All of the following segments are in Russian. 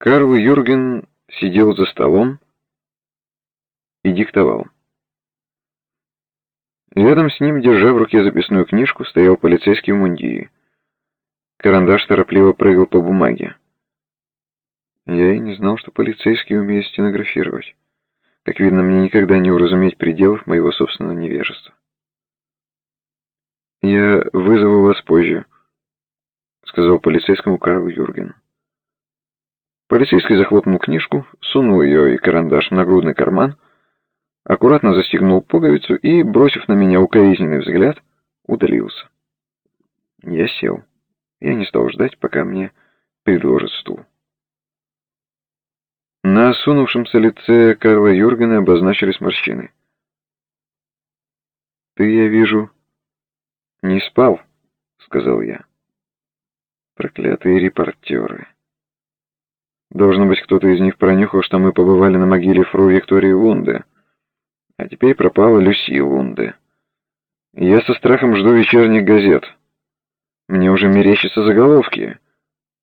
Карл Юрген сидел за столом и диктовал. Рядом с ним, держа в руке записную книжку, стоял полицейский в мундире. Карандаш торопливо прыгал по бумаге. Я и не знал, что полицейский умеет стенографировать. Как видно, мне никогда не уразуметь пределов моего собственного невежества. «Я вызову вас позже», — сказал полицейскому Карл Юрген. Полицейский захлопнул книжку, сунул ее и карандаш в нагрудный карман, аккуратно застегнул пуговицу и, бросив на меня укоризненный взгляд, удалился. Я сел. Я не стал ждать, пока мне предложат стул. На осунувшемся лице Карла Юргена обозначились морщины. «Ты, я вижу, не спал», — сказал я. «Проклятые репортеры». Должно быть, кто-то из них пронюхал, что мы побывали на могиле фру Виктории Лунде. А теперь пропала Люси Лунде. Я со страхом жду вечерних газет. Мне уже мерещатся заголовки.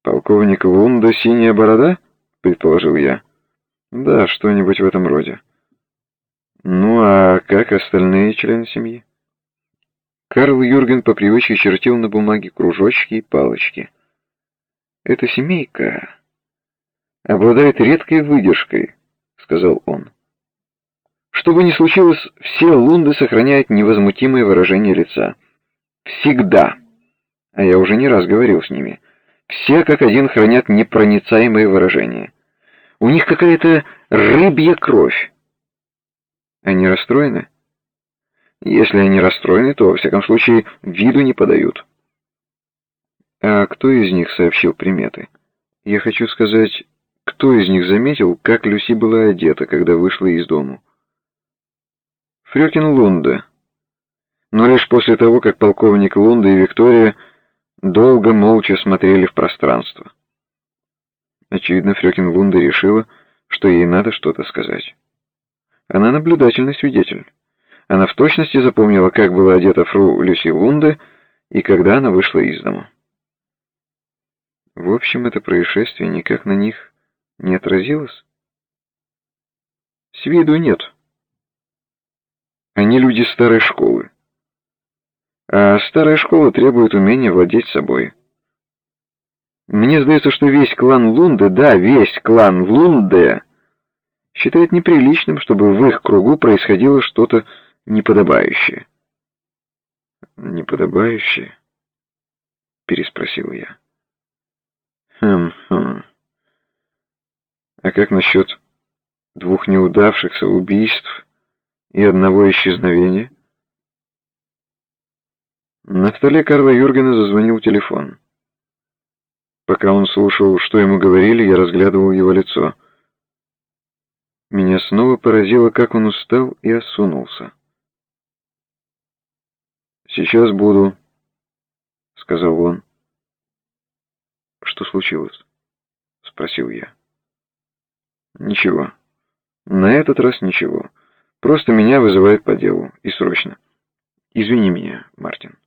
«Полковник Лунда, синяя борода?» — предположил я. «Да, что-нибудь в этом роде». «Ну, а как остальные члены семьи?» Карл Юрген по привычке чертил на бумаге кружочки и палочки. «Эта семейка обладает редкой выдержкой», — сказал он. «Что бы ни случилось, все лунды сохраняют невозмутимое выражение лица. Всегда. А я уже не раз говорил с ними. Все как один хранят непроницаемое выражение. У них какая-то рыбья кровь. Они расстроены? Если они расстроены, то, во всяком случае, виду не подают. А кто из них сообщил приметы? Я хочу сказать, кто из них заметил, как Люси была одета, когда вышла из дому? Фрёкин Лунда. Но лишь после того, как полковник Лунда и Виктория долго молча смотрели в пространство. Очевидно, Фрёкин Лунда решила, что ей надо что-то сказать. Она наблюдательный свидетель. Она в точности запомнила, как была одета фру Люси Лунда и когда она вышла из дома. В общем, это происшествие никак на них не отразилось? С виду нет. Они люди старой школы. А старая школа требует умения владеть собой. Мне сдается, что весь клан Лунде, да, весь клан Лунде, считает неприличным, чтобы в их кругу происходило что-то неподобающее. «Неподобающее?» — переспросил я. «Хм-хм...» А как насчет двух неудавшихся убийств и одного исчезновения? На столе Карла Юргена зазвонил телефон. Пока он слушал, что ему говорили, я разглядывал его лицо. Меня снова поразило, как он устал и осунулся. «Сейчас буду», — сказал он. «Что случилось?» — спросил я. Ничего. На этот раз ничего. Просто меня вызывают по делу. И срочно. Извини меня, Мартин.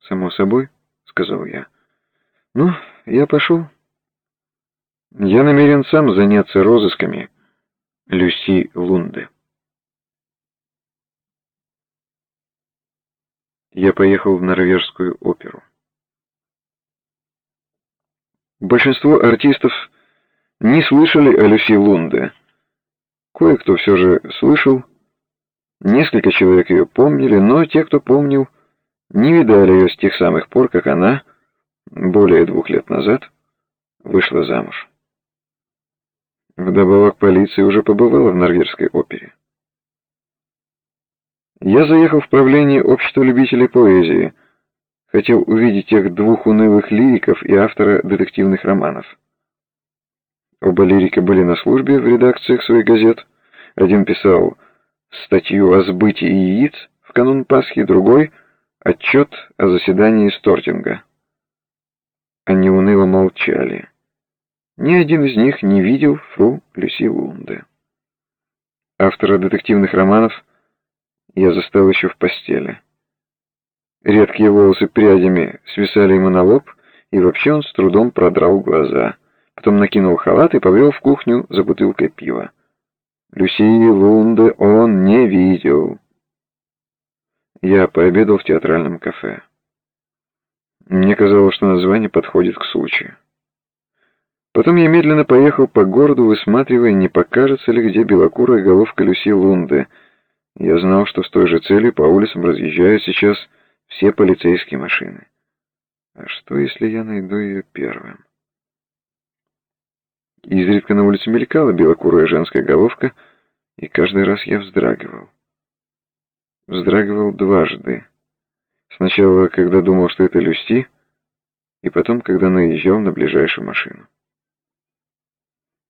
Само собой, сказал я. Ну, я пошел. Я намерен сам заняться розысками Люси Лунды. Я поехал в норвежскую оперу. Большинство артистов не слышали о Люси Лунде. Кое-кто все же слышал, несколько человек ее помнили, но те, кто помнил, не видали ее с тех самых пор, как она, более двух лет назад, вышла замуж. Вдобавок полиция уже побывала в норвежской опере. Я заехал в правление общества любителей поэзии, хотел увидеть тех двух унылых лириков и автора детективных романов. Оба лирика были на службе в редакциях своих газет. Один писал статью о сбытии яиц в канун Пасхи, другой — отчет о заседании Стортинга. Они уныло молчали. Ни один из них не видел фру Люси Лунде. Автора детективных романов я застал еще в постели. Редкие волосы прядями свисали ему на лоб, и вообще он с трудом продрал глаза — Потом накинул халат и побрел в кухню за бутылкой пива. Люси Лунде он не видел. Я пообедал в театральном кафе. Мне казалось, что название подходит к случаю. Потом я медленно поехал по городу, высматривая, не покажется ли где белокурая головка Люси Лунде. Я знал, что с той же целью по улицам разъезжают сейчас все полицейские машины. А что, если я найду ее первым? Изредка на улице мелькала белокурая женская головка, и каждый раз я вздрагивал. Вздрагивал дважды. Сначала, когда думал, что это Люси, и потом, когда наезжал на ближайшую машину.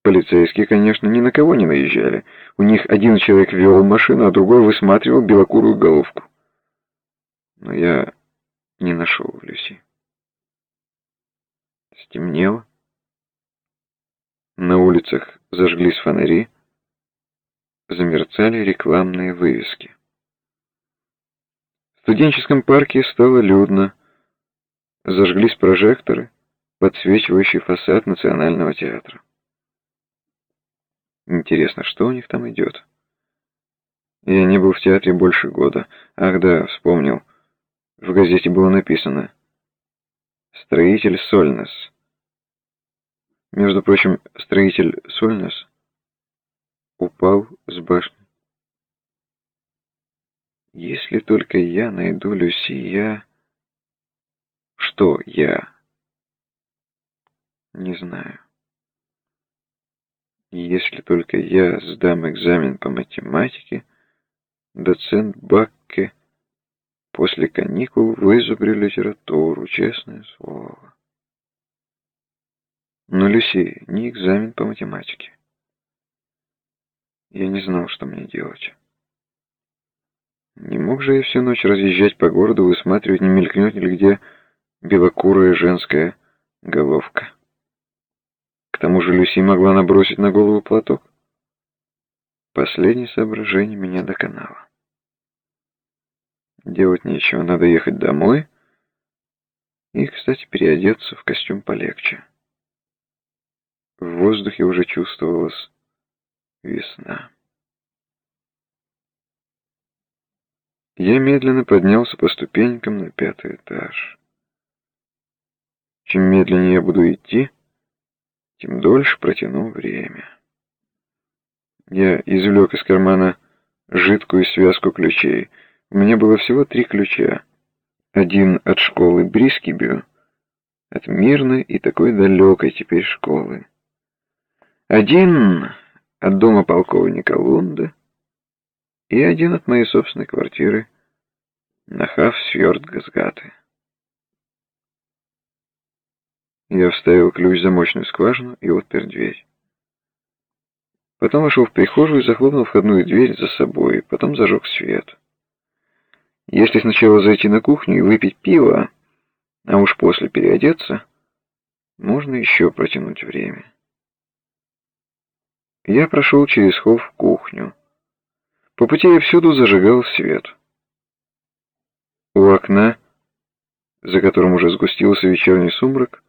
Полицейские, конечно, ни на кого не наезжали. У них один человек вел машину, а другой высматривал белокурую головку. Но я не нашел Люси. Стемнело. На улицах зажглись фонари, замерцали рекламные вывески. В студенческом парке стало людно. Зажглись прожекторы, подсвечивающие фасад Национального театра. Интересно, что у них там идет? Я не был в театре больше года. Ах да, вспомнил. В газете было написано «Строитель Сольнес». Между прочим, строитель Сольнес упал с башни. Если только я найду Люси, я... Что я? Не знаю. Если только я сдам экзамен по математике, доцент Бакке после каникул вызубрю литературу, честное слово. Но, Люси, не экзамен по математике. Я не знал, что мне делать. Не мог же я всю ночь разъезжать по городу, высматривать, не мелькнет ли где белокурая женская головка. К тому же Люси могла набросить на голову платок. Последнее соображение меня доконало. Делать нечего, надо ехать домой и, кстати, переодеться в костюм полегче. В воздухе уже чувствовалась весна. Я медленно поднялся по ступенькам на пятый этаж. Чем медленнее я буду идти, тем дольше протяну время. Я извлек из кармана жидкую связку ключей. У меня было всего три ключа. Один от школы Брискибю, от мирной и такой далекой теперь школы. Один от дома полковника Лунда и один от моей собственной квартиры на Хавсфьорд-Газгаты. Я вставил ключ в замочную скважину и отпер дверь. Потом вошел в прихожую и захлопнул входную дверь за собой, потом зажег свет. Если сначала зайти на кухню и выпить пиво, а уж после переодеться, можно еще протянуть время. Я прошел через холл в кухню. По пути я всюду зажигал свет. У окна, за которым уже сгустился вечерний сумрак,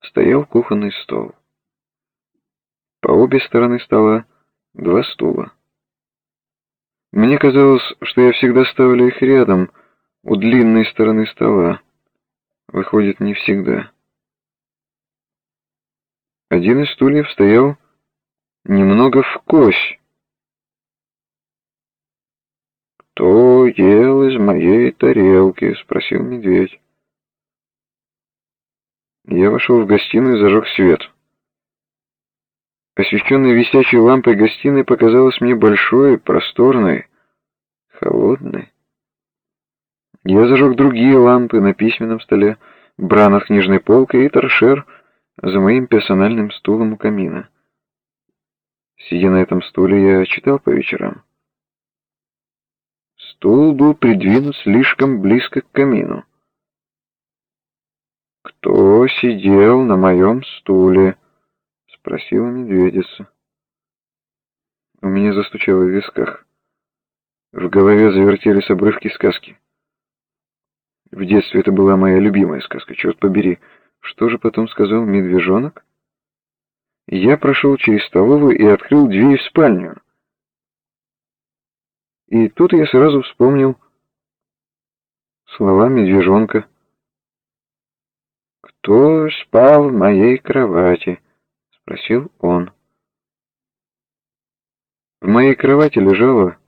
стоял кухонный стол. По обе стороны стола два стула. Мне казалось, что я всегда ставлю их рядом, у длинной стороны стола. Выходит, не всегда. Один из стульев стоял немного в кось. «Кто ел из моей тарелки?» — спросил медведь. Я вошел в гостиную и зажег свет. Освещенная висячей лампой гостиной показалась мне большой, просторной, холодной. Я зажег другие лампы на письменном столе, бра над книжной полкой и торшер за моим персональным стулом у камина. Сидя на этом стуле, я читал по вечерам. Стул был придвинут слишком близко к камину. «Кто сидел на моем стуле?» — спросила медведица. У меня застучало в висках. В голове завертелись обрывки сказки. В детстве это была моя любимая сказка, черт побери. Что же потом сказал медвежонок? Я прошел через столовую и открыл дверь в спальню. И тут я сразу вспомнил слова медвежонка. «Кто спал в моей кровати?» — спросил он. В моей кровати лежала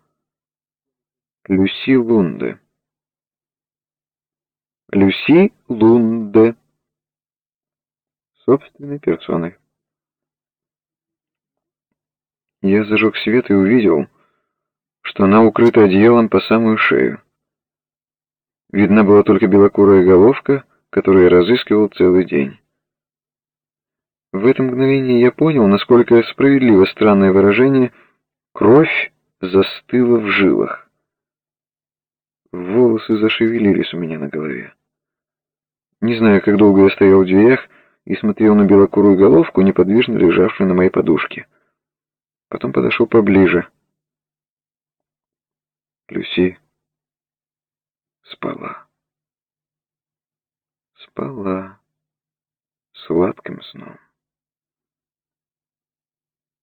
Люси Лунде. Люси Лунде. Собственной персоной. Я зажег свет и увидел, что она укрыта одеялом по самую шею. Видна была только белокурая головка, которую я разыскивал целый день. В это мгновение я понял, насколько справедливо странное выражение «кровь застыла в жилах». Волосы зашевелились у меня на голове. Не знаю, как долго я стоял в дверях и смотрел на белокурую головку, неподвижно лежавшую на моей подушке. Потом подошел поближе. Люси спала. Спала сладким сном.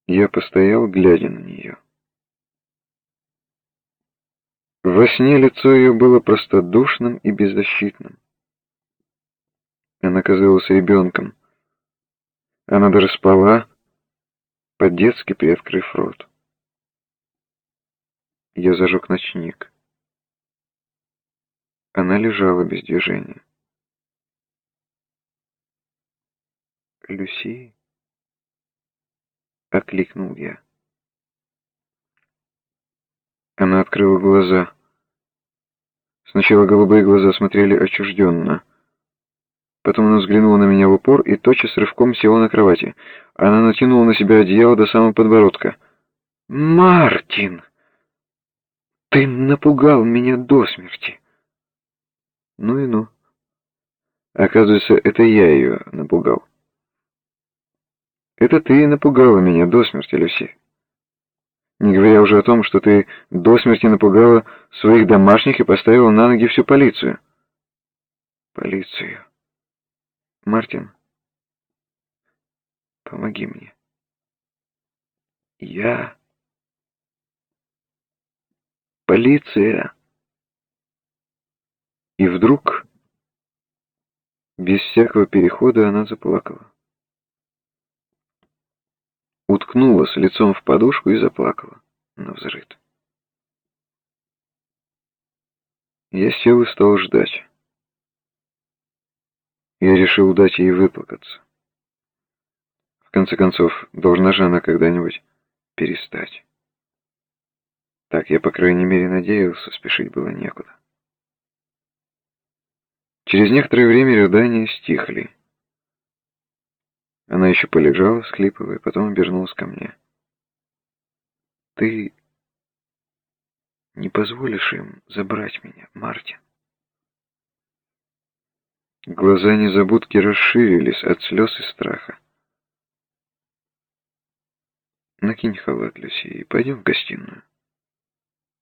Я постоял, глядя на нее. Во сне лицо ее было простодушным и беззащитным. Она казалась ребенком. Она даже спала, по-детски приоткрыв рот. Я зажег ночник. Она лежала без движения. «Люси?» — окликнул я. Она открыла глаза. Сначала голубые глаза смотрели отчужденно. Потом она взглянула на меня в упор и тотчас рывком села на кровати. Она натянула на себя одеяло до самого подбородка. «Мартин! Ты напугал меня до смерти!» Ну и ну. Оказывается, это я ее напугал. Это ты напугала меня до смерти, Люси. Не говоря уже о том, что ты до смерти напугала своих домашних и поставила на ноги всю полицию. Полицию. Мартин, помоги мне. Я... Полиция. И вдруг, без всякого перехода, она заплакала. Уткнулась лицом в подушку и заплакала на взрыд. Я сел и стал ждать. Я решил дать ей выплакаться. В конце концов, должна же она когда-нибудь перестать. Так я, по крайней мере, надеялся, спешить было некуда. Через некоторое время рыдания стихли. Она еще полежала, схлипывая, потом обернулась ко мне. «Ты не позволишь им забрать меня, Мартин?» Глаза незабудки расширились от слез и страха. Накинь халат, Люси, и пойдем в гостиную.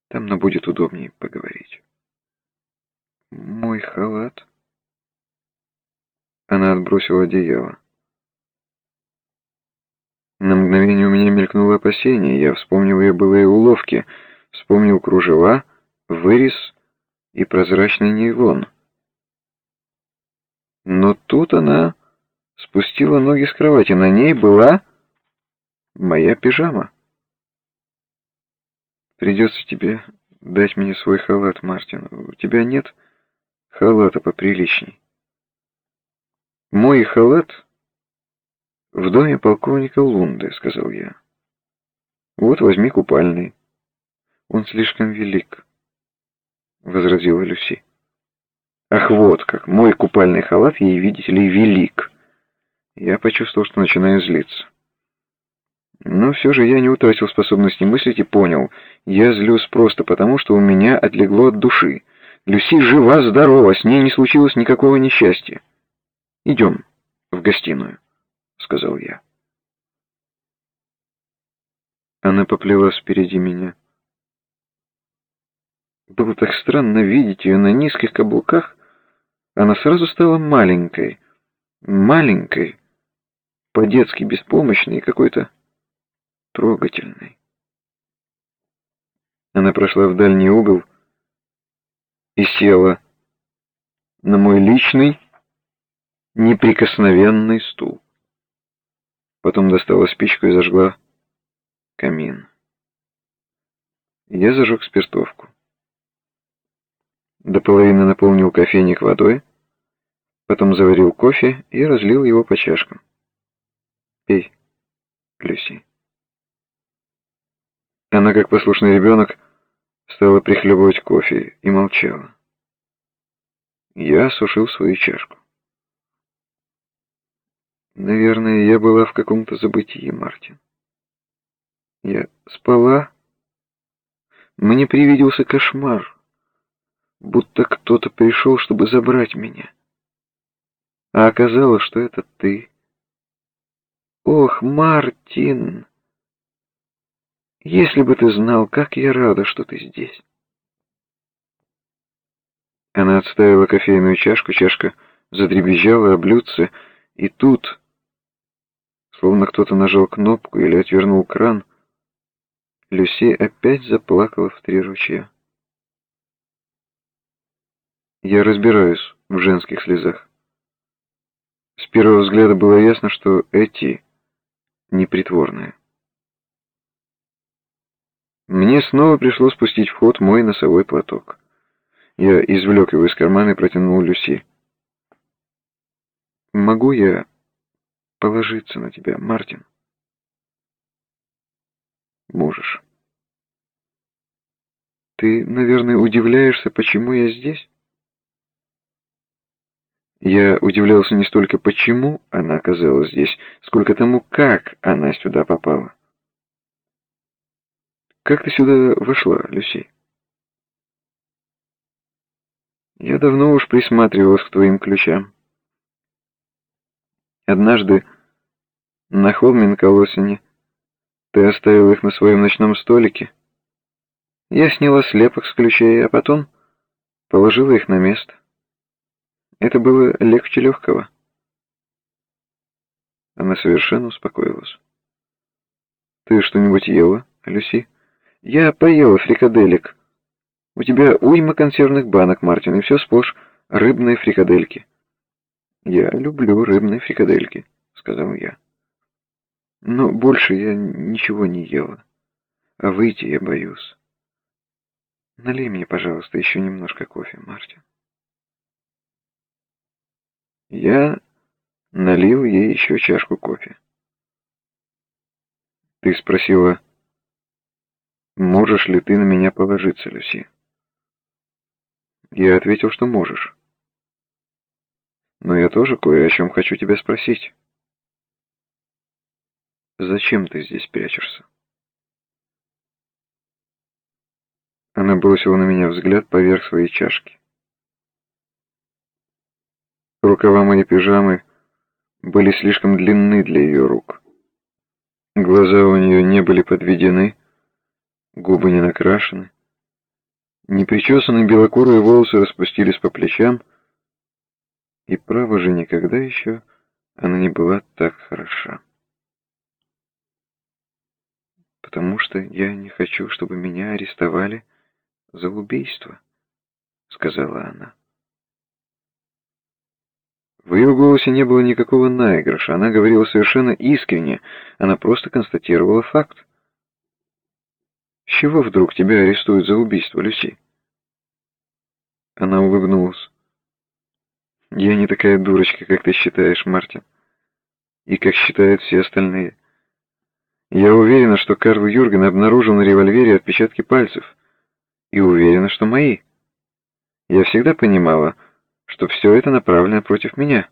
Там нам будет удобнее поговорить. Мой халат? Она отбросила одеяло. На мгновение у меня мелькнуло опасение. Я вспомнил ее былые уловки, вспомнил кружева, вырез и прозрачный нейлон. Но тут она спустила ноги с кровати. На ней была моя пижама. Придется тебе дать мне свой халат, Мартин. У тебя нет халата поприличней. Мой халат в доме полковника Лунды, сказал я. Вот возьми купальный. Он слишком велик, возразила Люси. Ах, вот как, мой купальный халат ей, видите ли, велик. Я почувствовал, что начинаю злиться. Но все же я не утратил способности мыслить и понял. Я злюсь просто потому, что у меня отлегло от души. Люси жива-здорова, с ней не случилось никакого несчастья. Идем в гостиную, сказал я. Она поплелась впереди меня. Было так странно видеть ее на низких каблуках. Она сразу стала маленькой, маленькой, по-детски беспомощный и какой-то трогательный. Она прошла в дальний угол и села на мой личный неприкосновенный стул. Потом достала спичку и зажгла камин. Я зажег спиртовку. До половины наполнил кофейник водой, потом заварил кофе и разлил его по чашкам. «Пей, Люси». Она, как послушный ребенок, стала прихлебывать кофе и молчала. Я осушил свою чашку. Наверное, я была в каком-то забытии, Мартин. Я спала. Мне привиделся кошмар, будто кто-то пришел, чтобы забрать меня. А оказалось, что это ты. Ох, Мартин! Если бы ты знал, как я рада, что ты здесь. Она отставила кофейную чашку, чашка задребезжала о блюдце, и тут Словно кто-то нажал кнопку или отвернул кран, Люси опять заплакала в три ручья. Я разбираюсь в женских слезах. С первого взгляда было ясно, что эти непритворные. Мне снова пришлось спустить в ход мой носовой платок. Я извлек его из кармана и протянул Люси. «Могу я положиться на тебя, Мартин. Можешь. Ты, наверное, удивляешься, почему я здесь? Я удивлялся не столько почему она оказалась здесь, сколько тому, как она сюда попала. Как ты сюда вошла, Люси? Я давно уж присматривалась к твоим ключам. Однажды на Холмин-Колосине ты оставил их на своем ночном столике. Я сняла слепок с ключей, а потом положила их на место. Это было легче легкого. Она совершенно успокоилась. «Ты что-нибудь ела, Люси?» «Я поела фрикаделек. У тебя уйма консервных банок, Мартин, и все сплошь рыбные фрикадельки». «Я люблю рыбные фрикадельки», — сказал я. «Но больше я ничего не ела. А выйти я боюсь. Налей мне, пожалуйста, еще немножко кофе, Мартин». Я налил ей еще чашку кофе. «Ты спросила, можешь ли ты на меня положиться, Люси?» Я ответил, что можешь. Но я тоже кое о чем хочу тебя спросить. Зачем ты здесь прячешься? Она бросила на меня взгляд поверх своей чашки. Рукава моей пижамы были слишком длинны для ее рук. Глаза у нее не были подведены, губы не накрашены. Непричесанные белокурые волосы распустились по плечам, и право же никогда еще она не была так хороша. Потому что я не хочу, чтобы меня арестовали за убийство, сказала она. В ее голосе не было никакого наигрыша, она говорила совершенно искренне, она просто констатировала факт. «С чего вдруг тебя арестуют за убийство, Люси?» Она улыбнулась. Я не такая дурочка, как ты считаешь, Мартин. И как считают все остальные. Я уверена, что Карл Юрген обнаружил на револьвере отпечатки пальцев. И уверена, что мои. Я всегда понимала, что все это направлено против меня.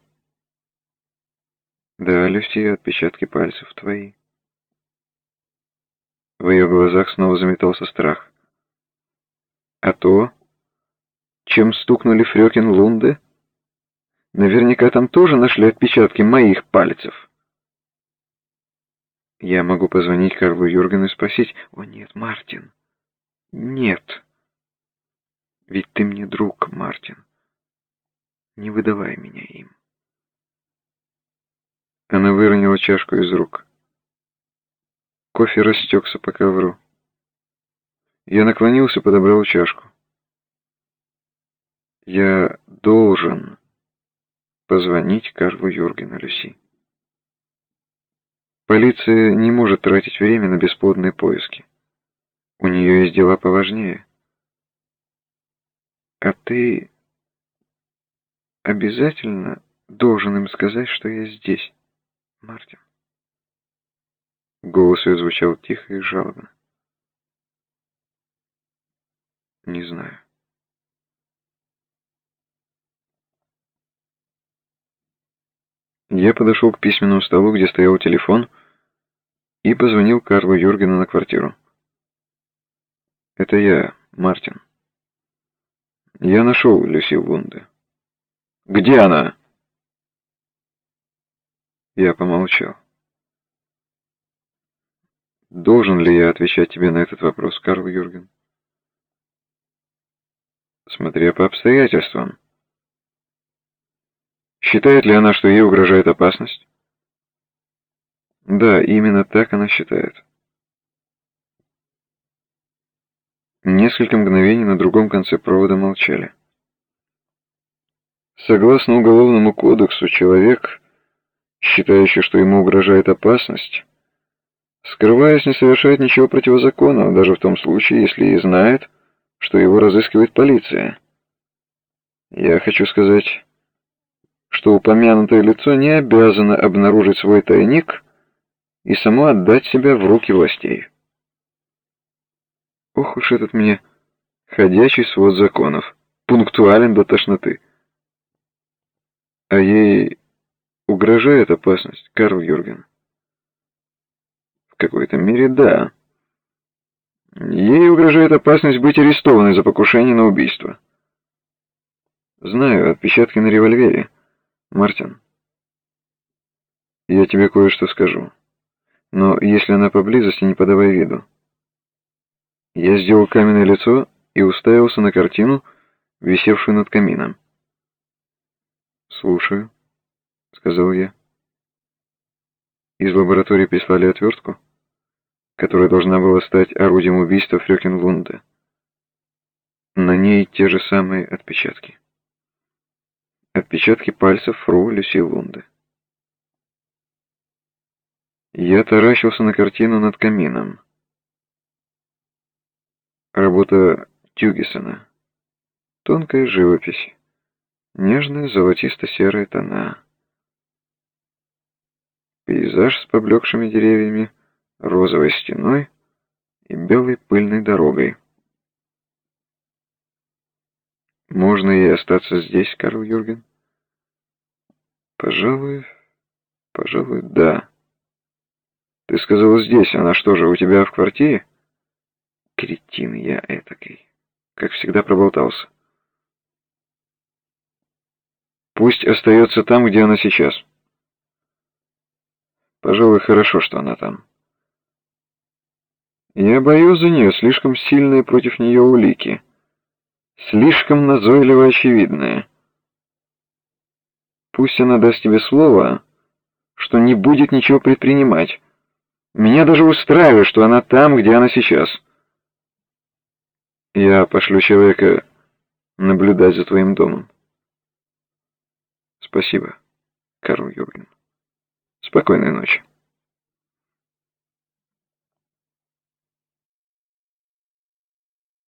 Да, Люси, отпечатки пальцев твои. В ее глазах снова заметался страх. А то, чем стукнули Фрёкин Лунде, Наверняка там тоже нашли отпечатки моих пальцев. Я могу позвонить Карлу Юргену и спросить, «О нет, Мартин, нет. Ведь ты мне друг, Мартин. Не выдавай меня им». Она выронила чашку из рук. Кофе растекся по ковру. Я наклонился, подобрал чашку. Я должен позвонить Карлу Юргену, Люси. Полиция не может тратить время на бесплодные поиски. У нее есть дела поважнее. А ты обязательно должен им сказать, что я здесь, Мартин. Голос ее звучал тихо и жалобно. Не знаю. Я подошел к письменному столу, где стоял телефон, и позвонил Карлу Юргену на квартиру. «Это я, Мартин. Я нашел Люси Вунде». «Где она?» Я помолчал. Должен ли я отвечать тебе на этот вопрос, Карл Юрген? Смотря по обстоятельствам. Считает ли она, что ей угрожает опасность? Да, именно так она считает. Несколько мгновений на другом конце провода молчали. Согласно Уголовному кодексу, человек, считающий, что ему угрожает опасность, скрываясь, не совершает ничего противозаконного, даже в том случае, если и знает, что его разыскивает полиция. Я хочу сказать, что упомянутое лицо не обязано обнаружить свой тайник и само отдать себя в руки властей. Ох уж этот мне ходячий свод законов, пунктуален до тошноты. А ей угрожает опасность, Карл Юрген? В какой-то мере да. Ей угрожает опасность быть арестованной за покушение на убийство. Знаю, отпечатки на револьвере. Мартин, я тебе кое-что скажу. Но если она поблизости, не подавай виду. Я сделал каменное лицо и уставился на картину, висевшую над камином. «Слушаю», — сказал я. Из лаборатории прислали отвертку, которая должна была стать орудием убийства Фрёкинлунда. На ней те же самые отпечатки. Отпечатки пальцев фру Люси Лунды. Я таращился на картину над камином. Работа Тюгисона. Тонкая живопись. Нежная золотисто-серая тона. Пейзаж с поблекшими деревьями, розовой стеной и белой пыльной дорогой. Можно и остаться здесь, Карл Юрген? Пожалуй, пожалуй, да. Ты сказала здесь, она что же, у тебя в квартире? Кретин я этакий. Как всегда проболтался. Пусть остается там, где она сейчас. Пожалуй, хорошо, что она там. Я боюсь за нее, слишком сильные против нее улики. Слишком назойливо очевидные. Пусть она даст тебе слово, что не будет ничего предпринимать. Меня даже устраивает, что она там, где она сейчас. Я пошлю человека наблюдать за твоим домом. Спасибо, Карл Юрген. Спокойной ночи.